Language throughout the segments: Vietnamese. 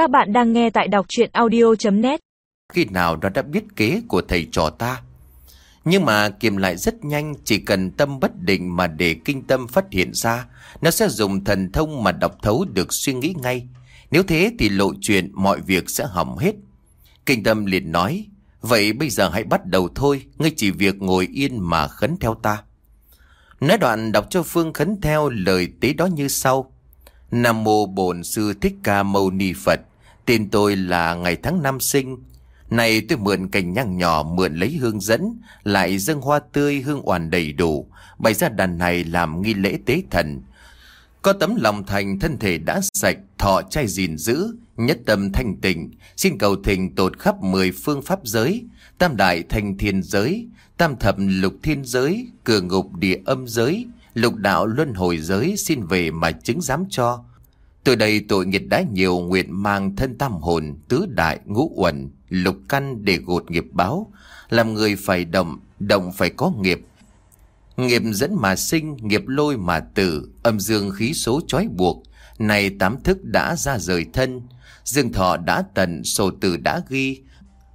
Các bạn đang nghe tại đọc chuyện audio.net Khi nào nó đã biết kế của thầy trò ta? Nhưng mà Kiềm lại rất nhanh, Chỉ cần tâm bất định mà để kinh tâm phát hiện ra, Nó sẽ dùng thần thông mà đọc thấu được suy nghĩ ngay. Nếu thế thì lộ chuyện, mọi việc sẽ hỏng hết. Kinh tâm liền nói, Vậy bây giờ hãy bắt đầu thôi, Ngươi chỉ việc ngồi yên mà khấn theo ta. Nói đoạn đọc cho Phương khấn theo lời tế đó như sau. Nam mô bổn sư thích ca mâu ni Phật. Tên tôi là ngày tháng năm sinh. Này tôi mượn cành nhang nhỏ Mượn lấy hương dẫn, Lại dâng hoa tươi hương oàn đầy đủ, Bày ra đàn này làm nghi lễ tế thần. Có tấm lòng thành thân thể đã sạch, Thọ trai gìn giữ, Nhất tâm thanh tịnh, Xin cầu thỉnh tột khắp mười phương pháp giới, Tam đại thành thiên giới, Tam thập lục thiên giới, Cửa ngục địa âm giới, Lục đạo luân hồi giới xin về mà chứng giám cho. Từ đây tội nghiệp đã nhiều nguyện mang thân tam hồn Tứ đại ngũ uẩn, Lục căn để gột nghiệp báo, Làm người phải động Động phải có nghiệp. Nghiệp dẫn mà sinh, Nghiệp lôi mà tử, Âm dương khí số trói buộc. Này tám thức đã ra rời thân, Dương thọ đã tận, Sổ tử đã ghi.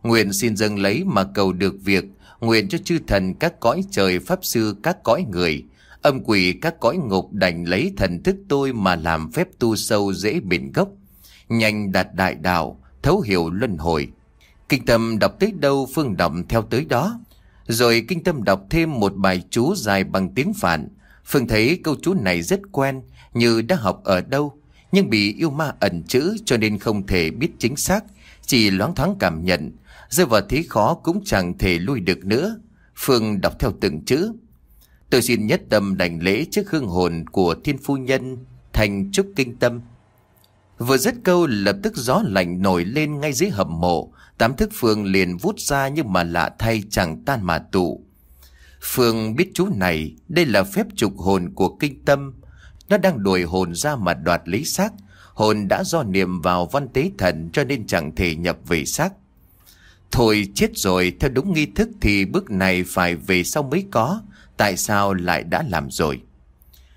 Nguyện xin dâng lấy mà cầu được việc, Nguyện cho chư thần các cõi trời, Pháp sư các cõi người. Âm quỷ các cõi ngục đành lấy thần thức tôi mà làm phép tu sâu dễ bền gốc. Nhanh đạt đại đạo, thấu hiểu luân hồi. Kinh tâm đọc tới đâu Phương đọc theo tới đó. Rồi kinh tâm đọc thêm một bài chú dài bằng tiếng phản. Phương thấy câu chú này rất quen, như đã học ở đâu. Nhưng bị yêu ma ẩn chữ cho nên không thể biết chính xác. Chỉ loáng thoáng cảm nhận, rơi vào thế khó cũng chẳng thể lui được nữa. Phương đọc theo từng chữ. Tôi xin nhất tâm đảnh lễ trước hương hồn của thiên phu nhân thành trúc kinh tâm. Vừa dứt câu lập tức gió lạnh nổi lên ngay dưới hầm mộ, tám thức Phương liền vút ra nhưng mà lạ thay chẳng tan mà tụ. Phương biết chú này, đây là phép trục hồn của kinh tâm. Nó đang đuổi hồn ra mà đoạt lấy xác. Hồn đã do niệm vào văn tế thần cho nên chẳng thể nhập về xác. Thôi chết rồi, theo đúng nghi thức thì bước này phải về sau mới có. Tại sao lại đã làm rồi?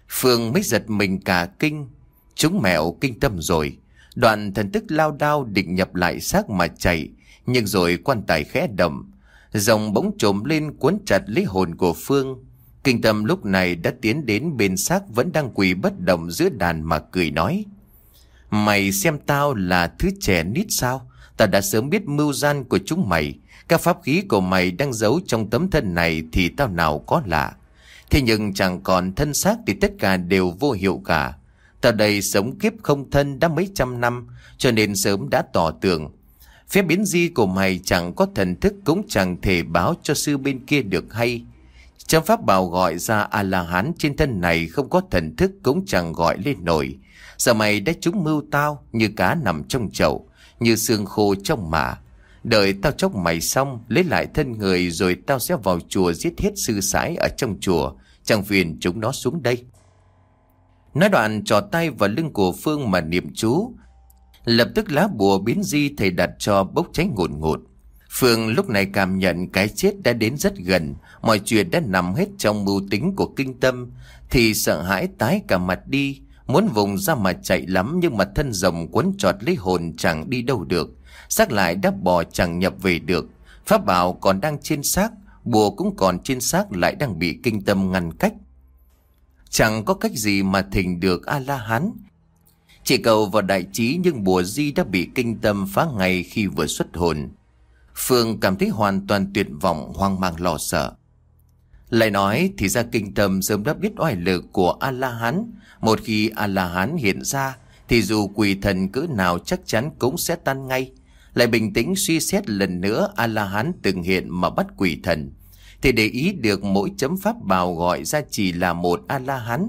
Phương mới giật mình cả kinh. Chúng mẹo kinh tâm rồi. Đoạn thần tức lao đao định nhập lại xác mà chạy, Nhưng rồi quan tài khẽ đậm. Dòng bỗng trồm lên cuốn chặt lấy hồn của Phương. Kinh tâm lúc này đã tiến đến bên xác vẫn đang quỳ bất động giữa đàn mà cười nói, Mày xem tao là thứ trẻ nít sao? Ta đã sớm biết mưu gian của chúng mày các pháp khí của mày đang giấu trong tấm thân này thì tao nào có lạ. Thế nhưng chẳng còn thân xác thì tất cả đều vô hiệu cả. Tao đây sống kiếp không thân đã mấy trăm năm cho nên sớm đã tỏ tường. Phép biến di của mày chẳng có thần thức cũng chẳng thể báo cho sư bên kia được hay. Trong pháp bảo gọi ra A-la-hán trên thân này không có thần thức cũng chẳng gọi lên nổi. Giờ mày đã trúng mưu tao như cá nằm trong chậu, như xương khô trong mả. Đợi tao chốc mày xong, Lấy lại thân người rồi tao sẽ vào chùa Giết hết sư sãi ở trong chùa. Chẳng phiền chúng nó xuống đây. Nói đoạn trò tay vào lưng của Phương mà niệm chú. Lập tức lá bùa biến di thầy đặt cho bốc cháy ngột ngột. Phương lúc này cảm nhận cái chết đã đến rất gần. Mọi chuyện đã nằm hết trong mưu tính của kinh tâm. Thì sợ hãi tái cả mặt đi. Muốn vùng ra mà chạy lắm Nhưng mà thân rồng quấn trọt lấy hồn chẳng đi đâu được xác lại đắp bò chẳng nhập về được. Pháp bảo còn đang trên xác, bùa cũng còn trên xác lại đang bị kinh tâm ngăn cách. Chẳng có cách gì mà thỉnh được A-la-hán. Chỉ cầu vào đại trí nhưng bùa di đã bị kinh tâm phá ngay khi vừa xuất hồn. Phương cảm thấy hoàn toàn tuyệt vọng hoang mang lo sợ. Lại nói thì ra kinh tâm sớm đã biết oai lực của A-la-hán. Một khi A-la-hán hiện ra, thì dù quỷ thần cỡ nào chắc chắn cũng sẽ tan ngay. Lại bình tĩnh suy xét lần nữa, A-la-hán từng hiện mà bắt quỷ thần. Thì để ý được mỗi chấm pháp bào gọi ra chỉ là một A-la-hán.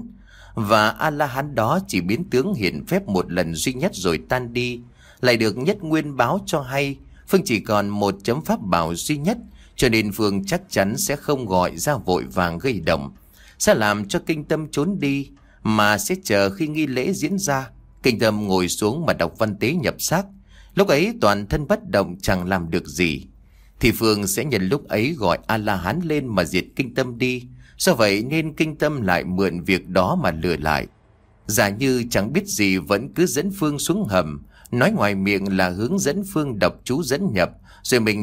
Và A-la-hán đó chỉ biến tướng hiện phép một lần duy nhất rồi tan đi. Lại được nhất nguyên báo cho hay, Phương chỉ còn một chấm pháp bảo duy nhất cho nên Phương chắc chắn sẽ không gọi ra vội vàng gây động. Sẽ làm cho kinh tâm trốn đi, mà sẽ chờ khi nghi lễ diễn ra. Kinh tâm ngồi xuống mà đọc văn tế nhập xác Lúc ấy toàn thân bất động chẳng làm được gì. Thì Phương sẽ nhận lúc ấy gọi A-la-hán lên mà diệt kinh tâm đi. Do vậy nên kinh tâm lại mượn việc đó mà lừa lại. Giả như chẳng biết gì vẫn cứ dẫn Phương xuống hầm. Nói ngoài miệng là hướng dẫn Phương đọc chú dẫn nhập, Rồi mình